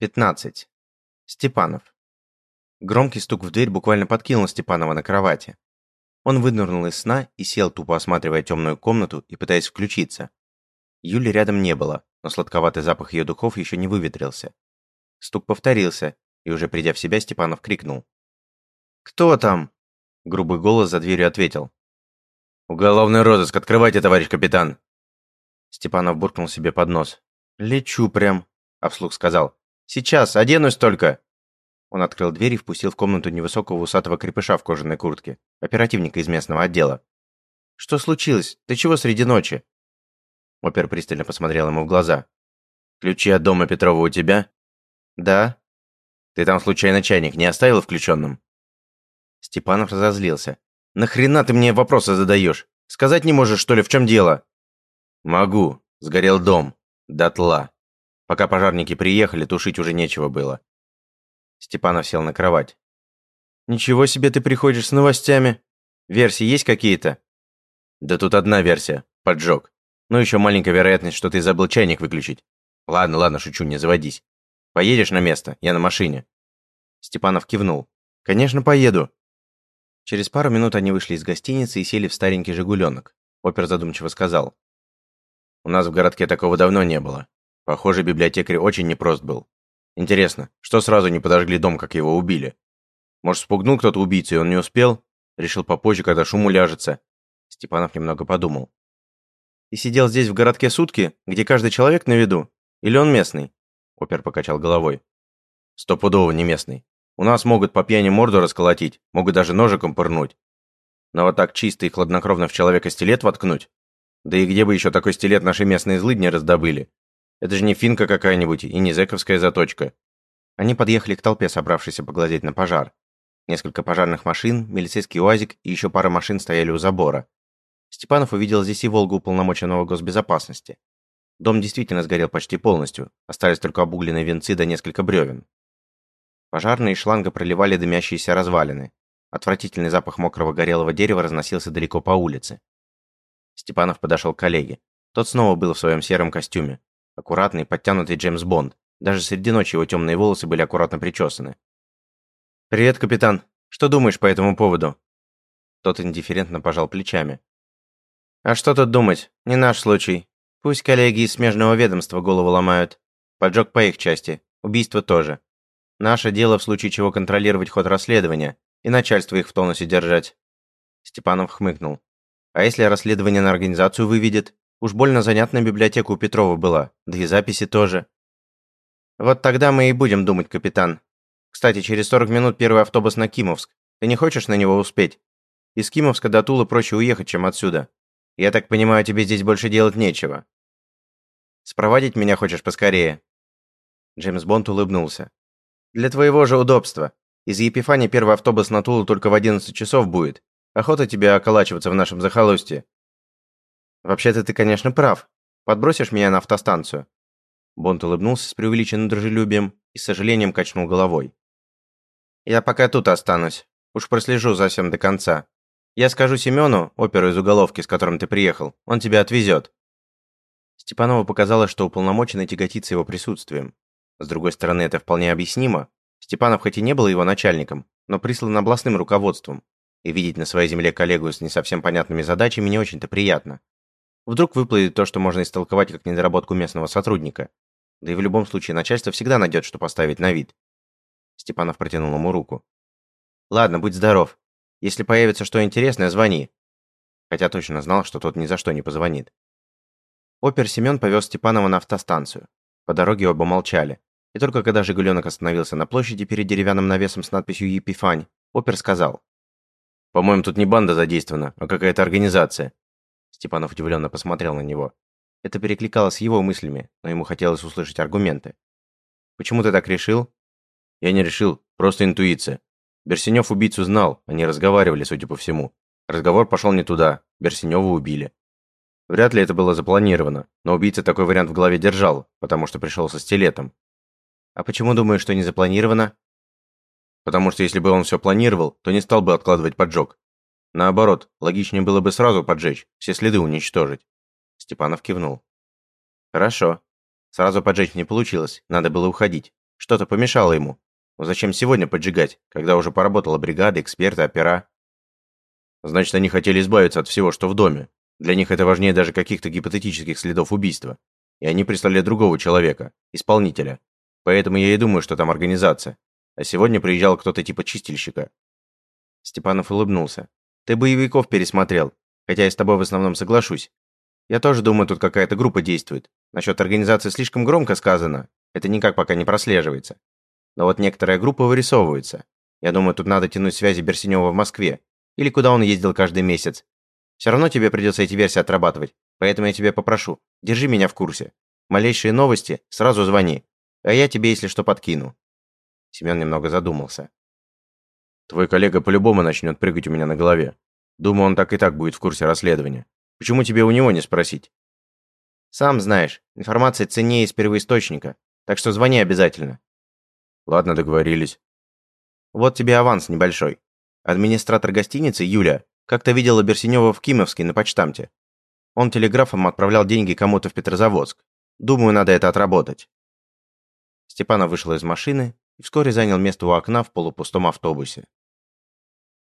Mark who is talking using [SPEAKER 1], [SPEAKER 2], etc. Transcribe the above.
[SPEAKER 1] 15. Степанов. Громкий стук в дверь буквально подкинул Степанова на кровати. Он вынырнул из сна и сел, тупо осматривая темную комнату и пытаясь включиться. Юли рядом не было, но сладковатый запах ее духов еще не выветрился. Стук повторился, и уже придя в себя, Степанов крикнул. «Кто там?» Грубый голос за дверью ответил. «Уголовный розыск, открывайте, товарищ капитан!» Степанов буркнул себе под нос. «Лечу прям», а вслух сказал. Сейчас, оденусь только!» Он открыл дверь и впустил в комнату невысокого усатого крепыша в кожаной куртке, оперативника из местного отдела. «Что случилось? Ты чего среди ночи?» Опер пристально посмотрел ему в глаза. «Ключи от дома Петрова у тебя?» «Да». «Ты там случайно чайник не оставил включенным?» Степанов разозлился. «Нахрена ты мне вопросы задаешь? Сказать не можешь, что ли, в чем дело?» «Могу. Сгорел дом. Дотла. Пока пожарники приехали, тушить уже нечего было. Степанов сел на кровать. «Ничего себе ты приходишь с новостями. Версии есть какие-то?» «Да тут одна версия. Поджог. Ну еще маленькая вероятность, что ты забыл чайник выключить. Ладно, ладно, шучу, не заводись. Поедешь на место? Я на машине». Степанов кивнул. «Конечно, поеду». Через пару минут они вышли из гостиницы и сели в старенький «Жигуленок». Опер задумчиво сказал. «У нас в городке такого давно не было. Похоже, библиотекарь очень непрост был. Интересно, что сразу не подожгли дом, как его убили? Может, спугнул кто-то убийцу, и он не успел? Решил попозже, когда шум уляжется. Степанов немного подумал. И сидел здесь в городке сутки, где каждый человек на виду? Или он местный? Опер покачал головой. Стопудово не местный. У нас могут по пьяни морду расколотить, могут даже ножиком пырнуть. Но вот так чисто и хладнокровно в человека стилет воткнуть? Да и где бы еще такой стилет наши местные злыдни раздобыли? Это же не финка какая-нибудь и не зэковская заточка. Они подъехали к толпе, собравшейся поглазеть на пожар. Несколько пожарных машин, милицейский УАЗик и еще пара машин стояли у забора. Степанов увидел здесь и Волгу уполномоченного госбезопасности. Дом действительно сгорел почти полностью, остались только обугленные венцы да несколько бревен. Пожарные из шланга проливали дымящиеся развалины. Отвратительный запах мокрого горелого дерева разносился далеко по улице. Степанов подошел к коллеге. Тот снова был в своем сером костюме. Аккуратный, подтянутый Джеймс Бонд. Даже среди ночи его темные волосы были аккуратно причесаны. «Привет, капитан. Что думаешь по этому поводу?» Тот индифферентно пожал плечами. «А что тут думать? Не наш случай. Пусть коллеги из смежного ведомства голову ломают. Поджог по их части. Убийство тоже. Наше дело в случае чего контролировать ход расследования и начальство их в тонусе держать». Степанов хмыкнул. «А если расследование на организацию выведет? Уж больно занятная библиотека у Петрова была, да и записи тоже. Вот тогда мы и будем думать, капитан. Кстати, через 40 минут первый автобус на Кимовск. Ты не хочешь на него успеть? Из Кимовска до Тулы проще уехать, чем отсюда. Я так понимаю, тебе здесь больше делать нечего. Спроводить меня хочешь поскорее?» Джеймс Бонд улыбнулся. «Для твоего же удобства. Из Епифани первый автобус на Тулу только в 11 часов будет. Охота тебе околачиваться в нашем захолустье. «Вообще-то ты, конечно, прав. Подбросишь меня на автостанцию?» Бонд улыбнулся с преувеличенным дружелюбием и с сожалением качнул головой. «Я пока тут останусь. Уж прослежу за всем до конца. Я скажу Семену, оперу из уголовки, с которым ты приехал, он тебя отвезет». Степанову показалось, что уполномоченный тяготится его присутствием. С другой стороны, это вполне объяснимо. Степанов хоть и не был его начальником, но прислан областным руководством, и видеть на своей земле коллегу с не совсем понятными задачами не очень-то приятно. Вдруг выплывет то, что можно истолковать как недоработку местного сотрудника. Да и в любом случае начальство всегда найдет, что поставить на вид. Степанов протянул ему руку. «Ладно, будь здоров. Если появится что интересное, звони». Хотя точно знал, что тот ни за что не позвонит. Опер Семен повез Степанова на автостанцию. По дороге оба молчали. И только когда «Жигуленок» остановился на площади перед деревянным навесом с надписью «Епифань», опер сказал. «По-моему, тут не банда задействована, а какая-то организация. Степанов удивленно посмотрел на него. Это перекликалось с его мыслями, но ему хотелось услышать аргументы. «Почему ты так решил?» «Я не решил, просто интуиция. Берсенев убийцу знал, они разговаривали, судя по всему. Разговор пошел не туда, Берсенева убили. Вряд ли это было запланировано, но убийца такой вариант в голове держал, потому что пришел со стилетом. А почему думаешь, что не запланировано? Потому что если бы он все планировал, то не стал бы откладывать поджог. Наоборот, логичнее было бы сразу поджечь, все следы уничтожить. Степанов кивнул. Хорошо. Сразу поджечь не получилось, надо было уходить. Что-то помешало ему. Но зачем сегодня поджигать, когда уже поработала бригада, эксперты, опера? Значит, они хотели избавиться от всего, что в доме. Для них это важнее даже каких-то гипотетических следов убийства. И они прислали другого человека, исполнителя. Поэтому я и думаю, что там организация. А сегодня приезжал кто-то типа чистильщика. Степанов улыбнулся. Ты боевиков пересмотрел, хотя я с тобой в основном соглашусь. Я тоже думаю, тут какая-то группа действует. Насчет организации слишком громко сказано. Это никак пока не прослеживается. Но вот некоторая группа вырисовывается. Я думаю, тут надо тянуть связи Берсенева в Москве. Или куда он ездил каждый месяц. Все равно тебе придется эти версии отрабатывать. Поэтому я тебя попрошу, держи меня в курсе. Малейшие новости, сразу звони. А я тебе, если что, подкину. Семен немного задумался. Твой коллега по-любому начнет прыгать у меня на голове. Думаю, он так и так будет в курсе расследования. Почему тебе у него не спросить? Сам знаешь, информация ценнее из первоисточника, так что звони обязательно. Ладно, договорились. Вот тебе аванс небольшой. Администратор гостиницы, Юля, как-то видела Берсенева в Кимовске на почтамте. Он телеграфом отправлял деньги кому-то в Петрозаводск. Думаю, надо это отработать. Степанов вышел из машины и вскоре занял место у окна в полупустом автобусе.